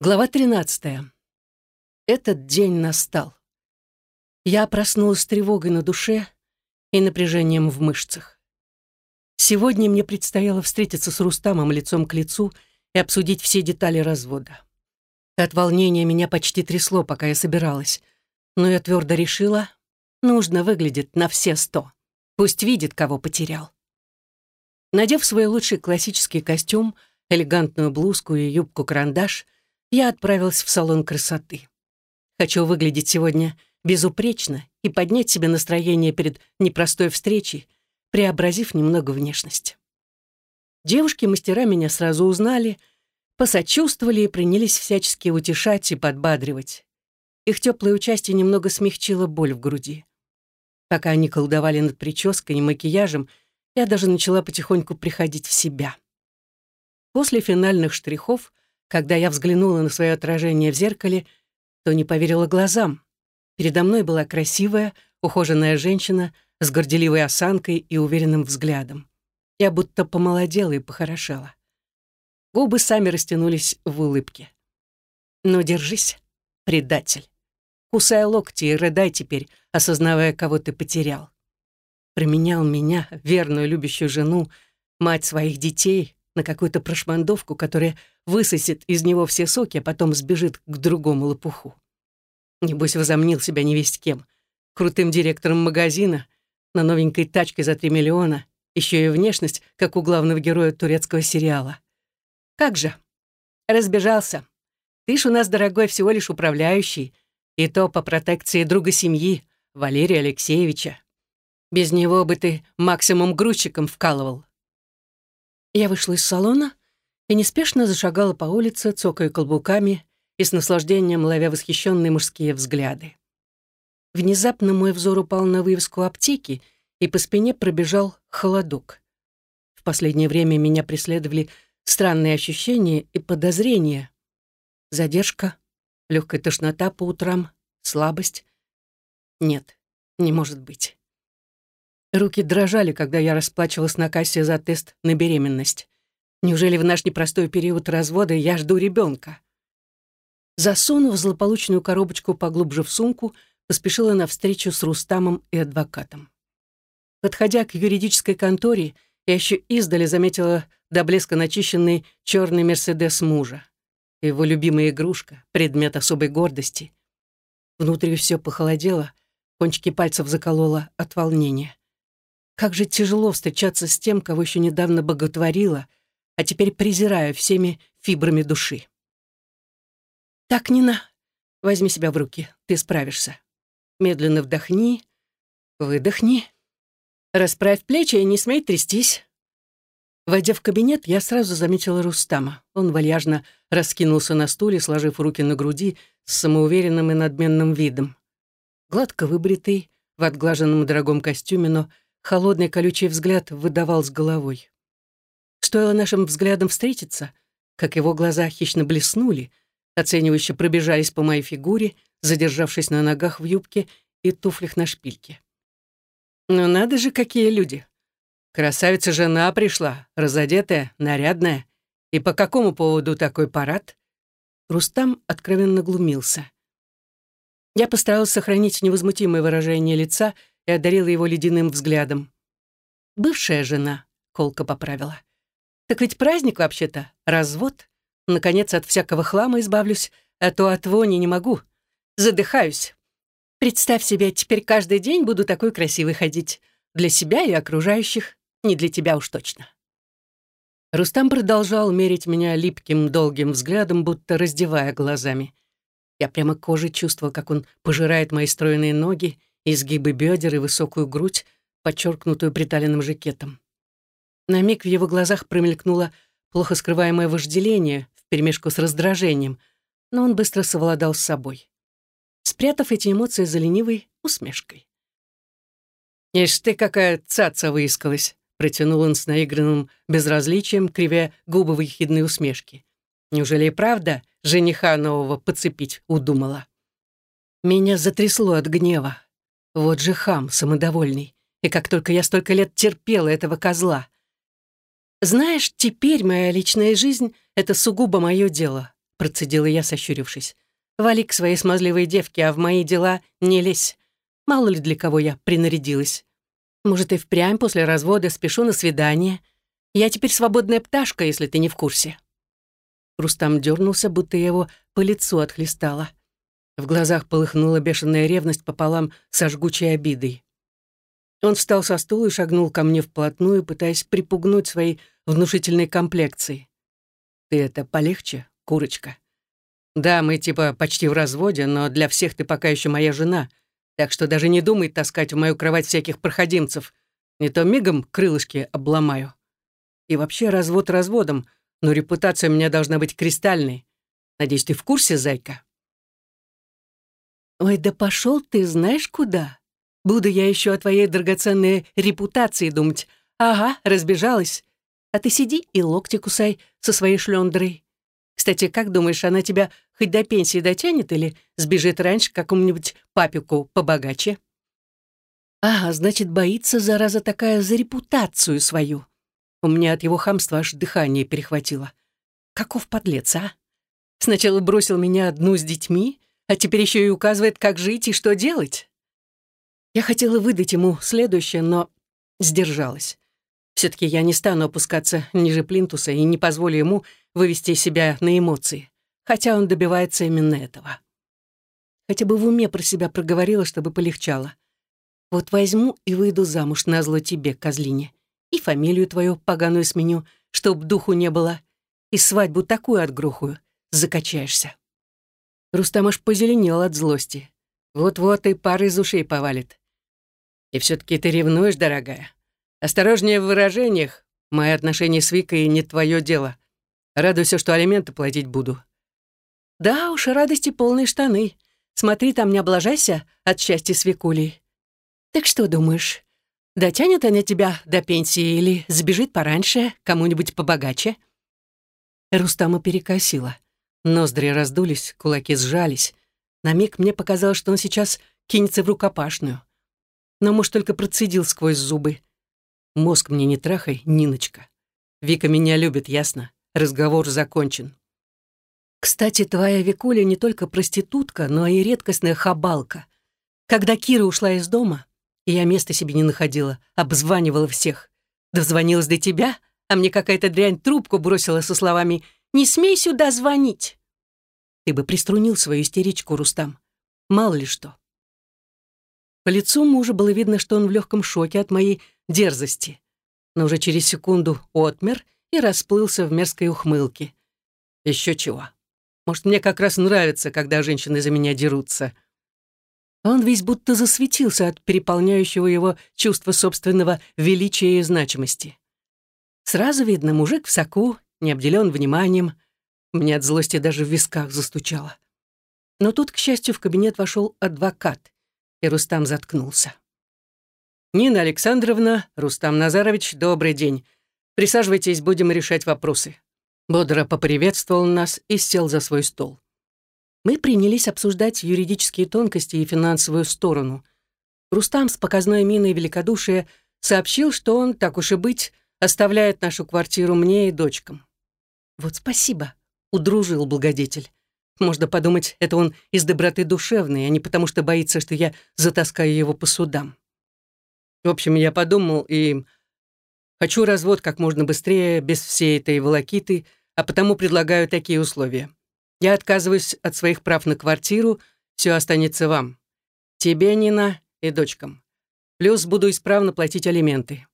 Глава 13. Этот день настал. Я проснулась с тревогой на душе и напряжением в мышцах. Сегодня мне предстояло встретиться с Рустамом лицом к лицу и обсудить все детали развода. От волнения меня почти трясло, пока я собиралась, но я твердо решила, нужно выглядеть на все сто. Пусть видит, кого потерял. Надев свой лучший классический костюм, элегантную блузку и юбку-карандаш — я отправилась в салон красоты. Хочу выглядеть сегодня безупречно и поднять себе настроение перед непростой встречей, преобразив немного внешность. Девушки-мастера меня сразу узнали, посочувствовали и принялись всячески утешать и подбадривать. Их теплое участие немного смягчило боль в груди. Пока они колдовали над прической и макияжем, я даже начала потихоньку приходить в себя. После финальных штрихов — когда я взглянула на свое отражение в зеркале, то не поверила глазам. Передо мной была красивая, ухоженная женщина с горделивой осанкой и уверенным взглядом. Я будто помолодела и похорошела. Губы сами растянулись в улыбке. «Ну, держись, предатель. Кусай локти и рыдай теперь, осознавая, кого ты потерял. Променял меня, верную любящую жену, мать своих детей, на какую-то прошмандовку, которая высосет из него все соки, а потом сбежит к другому лопуху. Небось, возомнил себя невесть кем. Крутым директором магазина, на новенькой тачке за 3 миллиона, еще и внешность, как у главного героя турецкого сериала. Как же? Разбежался. Ты ж у нас, дорогой, всего лишь управляющий, и то по протекции друга семьи, Валерия Алексеевича. Без него бы ты максимум грузчиком вкалывал. Я вышла из салона и неспешно зашагала по улице, цокая каблуками и с наслаждением ловя восхищенные мужские взгляды. Внезапно мой взор упал на вывеску аптеки, и по спине пробежал холодок. В последнее время меня преследовали странные ощущения и подозрения. Задержка, легкая тошнота по утрам, слабость. Нет, не может быть. Руки дрожали, когда я расплачивалась на кассе за тест на беременность. Неужели в наш непростой период развода я жду ребенка? Засунув злополучную коробочку поглубже в сумку, поспешила на встречу с Рустамом и адвокатом. Подходя к юридической конторе, я еще издали заметила до блеска начищенный черный Мерседес мужа. Его любимая игрушка, предмет особой гордости. Внутри все похолодело, кончики пальцев закололо от волнения. Как же тяжело встречаться с тем, кого еще недавно боготворила, а теперь презираю всеми фибрами души. Так, Нина, возьми себя в руки, ты справишься. Медленно вдохни, выдохни. Расправь плечи и не смей трястись. Войдя в кабинет, я сразу заметила Рустама. Он вальяжно раскинулся на стуле, сложив руки на груди с самоуверенным и надменным видом. Гладко выбритый, в отглаженном дорогом костюме, но Холодный колючий взгляд выдавал с головой. Стоило нашим взглядам встретиться, как его глаза хищно блеснули, оценивающе пробежались по моей фигуре, задержавшись на ногах в юбке и туфлях на шпильке. «Ну надо же, какие люди! Красавица-жена пришла, разодетая, нарядная. И по какому поводу такой парад?» Рустам откровенно глумился. Я постаралась сохранить невозмутимое выражение лица и одарила его ледяным взглядом. «Бывшая жена», — Колка поправила. «Так ведь праздник вообще-то, развод. Наконец от всякого хлама избавлюсь, а то от вони не могу. Задыхаюсь. Представь себе, теперь каждый день буду такой красивой ходить. Для себя и окружающих, не для тебя уж точно». Рустам продолжал мерить меня липким, долгим взглядом, будто раздевая глазами. Я прямо кожей чувствовал, как он пожирает мои стройные ноги изгибы бедер и высокую грудь, подчеркнутую приталенным жакетом. На миг в его глазах промелькнуло плохо скрываемое вожделение вперемешку с раздражением, но он быстро совладал с собой, спрятав эти эмоции за ленивой усмешкой. «Ишь ты, какая цаца выискалась!» протянул он с наигранным безразличием, кривя губы в ехидной усмешке. «Неужели и правда жениха нового подцепить удумала?» Меня затрясло от гнева. Вот же хам, самодовольный. И как только я столько лет терпела этого козла. Знаешь, теперь моя личная жизнь — это сугубо мое дело, — процедила я, сощурившись. «Вали к своей смазливой девке, а в мои дела не лезь. Мало ли для кого я принарядилась. Может, и впрямь после развода спешу на свидание. Я теперь свободная пташка, если ты не в курсе». Рустам дернулся, будто я его по лицу отхлестала. В глазах полыхнула бешеная ревность пополам со жгучей обидой. Он встал со стула и шагнул ко мне вплотную, пытаясь припугнуть своей внушительной комплекцией. «Ты это полегче, курочка?» «Да, мы типа почти в разводе, но для всех ты пока еще моя жена, так что даже не думай таскать в мою кровать всяких проходимцев. Не то мигом крылышки обломаю. И вообще развод разводом, но репутация у меня должна быть кристальной. Надеюсь, ты в курсе, зайка?» «Ой, да пошел ты знаешь куда? Буду я еще о твоей драгоценной репутации думать. Ага, разбежалась. А ты сиди и локти кусай со своей шлендрой. Кстати, как думаешь, она тебя хоть до пенсии дотянет или сбежит раньше к какому-нибудь папику побогаче?» «Ага, значит, боится, зараза такая, за репутацию свою». У меня от его хамства аж дыхание перехватило. Каков подлец, а? Сначала бросил меня одну с детьми, а теперь еще и указывает, как жить и что делать. Я хотела выдать ему следующее, но сдержалась. Все-таки я не стану опускаться ниже плинтуса и не позволю ему вывести себя на эмоции, хотя он добивается именно этого. Хотя бы в уме про себя проговорила, чтобы полегчало. Вот возьму и выйду замуж на зло тебе, козлине, и фамилию твою поганую сменю, чтоб духу не было, и свадьбу такую отгрохую, закачаешься. Рустам аж позеленел от злости. Вот-вот и пар из ушей повалит. И все таки ты ревнуешь, дорогая. Осторожнее в выражениях. Мои отношения с Викой не твое дело. Радуйся, что алименты платить буду. Да уж, радости полные штаны. Смотри, там не облажайся от счастья с. Так что думаешь, дотянет она тебя до пенсии или сбежит пораньше, кому-нибудь побогаче? Рустама перекосила. Ноздри раздулись, кулаки сжались. На миг мне показалось, что он сейчас кинется в рукопашную. Но муж только процедил сквозь зубы. «Мозг мне не трахай, Ниночка. Вика меня любит, ясно? Разговор закончен». Кстати, твоя Викуля не только проститутка, но и редкостная хабалка. Когда Кира ушла из дома, и я места себе не находила, обзванивала всех. Дозвонилась до тебя, а мне какая-то дрянь трубку бросила со словами не смей сюда звонить!» Ты бы приструнил свою истеричку, Рустам. Мало ли что. По лицу мужа было видно, что он в легком шоке от моей дерзости. Но уже через секунду отмер и расплылся в мерзкой ухмылке. Еще чего. Может, мне как раз нравится, когда женщины за меня дерутся. Он весь будто засветился от переполняющего его чувства собственного величия и значимости. Сразу видно, мужик в соку, не обделен вниманием. Мне от злости даже в висках застучало. Но тут, к счастью, в кабинет вошел адвокат, и Рустам заткнулся. «Нина Александровна, Рустам Назарович, добрый день. Присаживайтесь, будем решать вопросы». Бодро поприветствовал нас и сел за свой стол. Мы принялись обсуждать юридические тонкости и финансовую сторону. Рустам с показной миной великодушия сообщил, что он, так уж и быть, оставляет нашу квартиру мне и дочкам. Вот спасибо, удружил благодетель. Можно подумать, это он из доброты душевной, а не потому, что боится, что я затаскаю его по судам. В общем, я подумал и... Хочу развод как можно быстрее, без всей этой волокиты, а потому предлагаю такие условия. Я отказываюсь от своих прав на квартиру, все останется вам. Тебе, Нина, и дочкам. Плюс буду исправно платить алименты.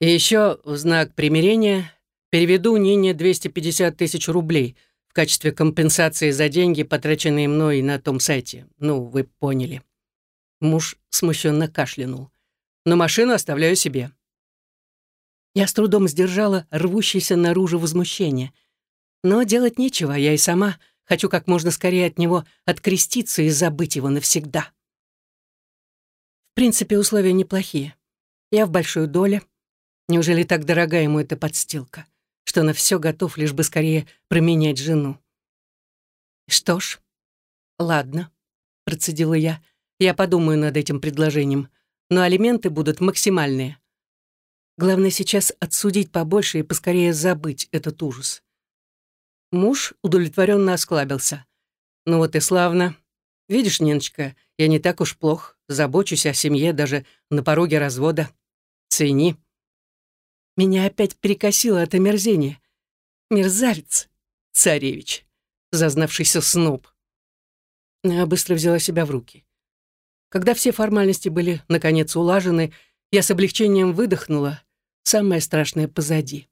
И еще в знак примирения переведу Нине 250 тысяч рублей в качестве компенсации за деньги, потраченные мной на том сайте. Ну, вы поняли. Муж смущенно кашлянул. Но машину оставляю себе. Я с трудом сдержала рвущееся наружу возмущение. Но делать нечего, я и сама хочу как можно скорее от него откреститься и забыть его навсегда. В принципе, условия неплохие. Я в большой доле, Неужели так дорога ему эта подстилка, что на все готов, лишь бы скорее променять жену? Что ж, ладно, процедила я. Я подумаю над этим предложением, но алименты будут максимальные. Главное сейчас отсудить побольше и поскорее забыть этот ужас. Муж удовлетворенно осклабился. «Ну вот и славно. Видишь, Ниночка, я не так уж плох. Забочусь о семье даже на пороге развода. Цени». Меня опять перекосило это мерзение. Мерзавец, царевич, зазнавшийся сноб. Я быстро взяла себя в руки. Когда все формальности были, наконец, улажены, я с облегчением выдохнула. Самое страшное позади.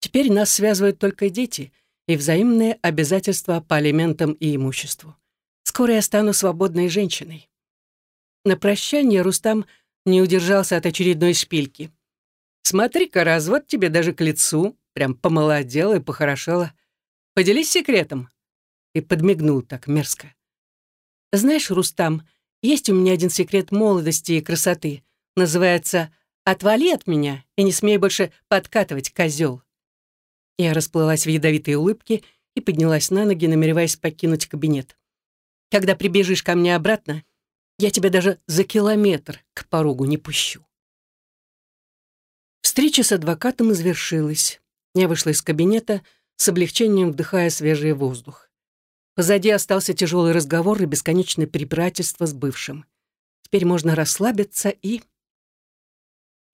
Теперь нас связывают только дети и взаимные обязательства по алиментам и имуществу. Скоро я стану свободной женщиной. На прощание Рустам не удержался от очередной шпильки. «Смотри-ка, развод тебе даже к лицу. Прям помолодела и похорошела. Поделись секретом». И подмигнул так мерзко. «Знаешь, Рустам, есть у меня один секрет молодости и красоты. Называется «Отвали от меня и не смей больше подкатывать, козел». Я расплылась в ядовитой улыбке и поднялась на ноги, намереваясь покинуть кабинет. «Когда прибежишь ко мне обратно, я тебя даже за километр к порогу не пущу». Встреча с адвокатом завершилась. Я вышла из кабинета, с облегчением вдыхая свежий воздух. Позади остался тяжелый разговор и бесконечное препирательство с бывшим. Теперь можно расслабиться и...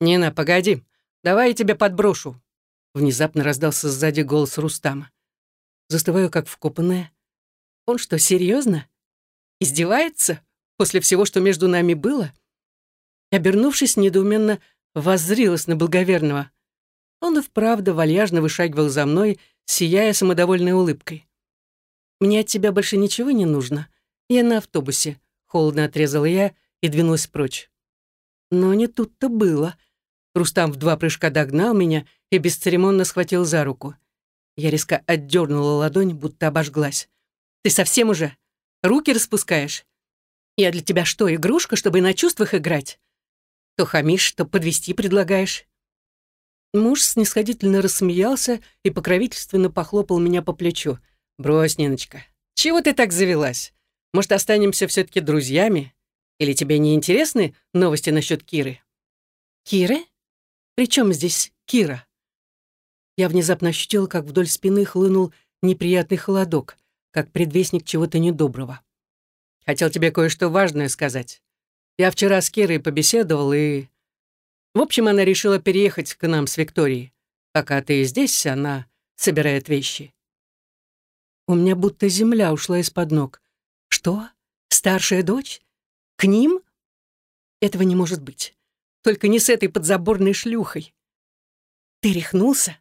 «Нина, погоди, давай я тебя подброшу», Внезапно раздался сзади голос Рустама. Застываю, как вкопанная. Он что, серьезно? Издевается? После всего, что между нами было? Обернувшись, недоуменно воззрилась на благоверного. Он и вправду вальяжно вышагивал за мной, сияя самодовольной улыбкой. «Мне от тебя больше ничего не нужно. Я на автобусе», — холодно отрезала я и двинулась прочь. Но не тут-то было. Рустам в два прыжка догнал меня и бесцеремонно схватил за руку. Я резко отдернула ладонь, будто обожглась. «Ты совсем уже? Руки распускаешь? Я для тебя что, игрушка, чтобы на чувствах играть? То хамишь, то подвести предлагаешь». Муж снисходительно рассмеялся и покровительственно похлопал меня по плечу. «Брось, Ниночка, чего ты так завелась? Может, останемся все таки друзьями? Или тебе не интересны новости насчет Киры?» «Киры? При чем здесь Кира?» Я внезапно ощутила, как вдоль спины хлынул неприятный холодок, как предвестник чего-то недоброго. «Хотел тебе кое-что важное сказать. Я вчера с Кирой побеседовал, и... В общем, она решила переехать к нам с Викторией. Пока ты здесь, она собирает вещи». У меня будто земля ушла из-под ног. «Что? Старшая дочь? К ним?» Этого не может быть. Только не с этой подзаборной шлюхой. Ты рехнулся?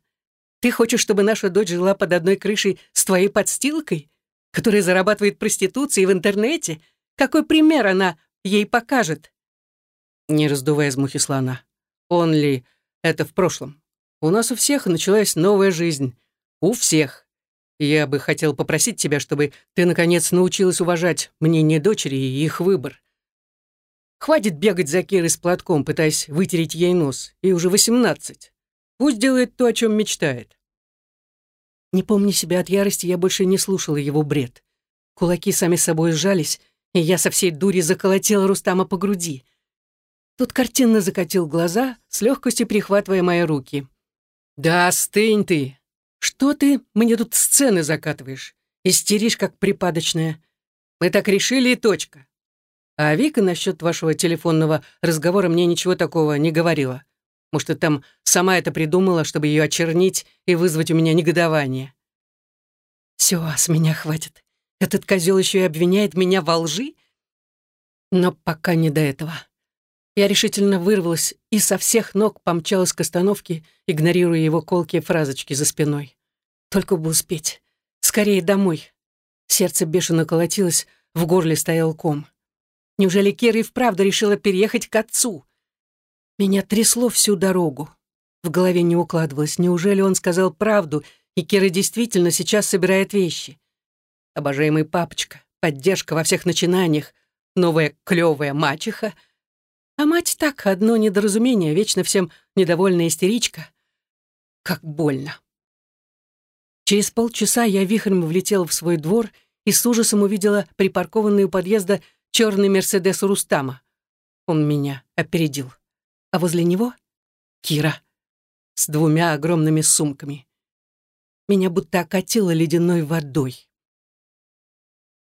Ты хочешь, чтобы наша дочь жила под одной крышей с твоей подстилкой, которая зарабатывает проституцией в интернете? Какой пример она ей покажет?» Не раздувая из мухи слона. «Он ли это в прошлом? У нас у всех началась новая жизнь. У всех. Я бы хотел попросить тебя, чтобы ты, наконец, научилась уважать мнение дочери и их выбор. Хватит бегать за Кирой с платком, пытаясь вытереть ей нос. И уже восемнадцать. Пусть делает то, о чем мечтает. Не помня себя от ярости, я больше не слушала его бред. Кулаки сами собой сжались, и я со всей дури заколотила Рустама по груди. Тут картинно закатил глаза, с легкостью перехватывая мои руки. «Да остынь ты! Что ты мне тут сцены закатываешь? Истеришь, как припадочная. Мы так решили, и точка. А Вика насчет вашего телефонного разговора мне ничего такого не говорила. Может, ты там сама это придумала, чтобы ее очернить и вызвать у меня негодование. Все, с меня хватит. Этот козел еще и обвиняет меня во лжи. Но пока не до этого. Я решительно вырвалась и со всех ног помчалась к остановке, игнорируя его колкие фразочки за спиной. Только бы успеть. Скорее домой. Сердце бешено колотилось, в горле стоял ком. Неужели Кира и вправду решила переехать к отцу? Меня трясло всю дорогу. В голове не укладывалось. Неужели он сказал правду, и Кира действительно сейчас собирает вещи? Обожаемый папочка, поддержка во всех начинаниях, новая клевая мачеха. А мать так, одно недоразумение, вечно всем недовольная истеричка. Как больно. Через полчаса я вихрем влетела в свой двор и с ужасом увидела припаркованный у подъезда черный Мерседес Рустама. Он меня опередил. А возле него — Кира с двумя огромными сумками. Меня будто окатило ледяной водой.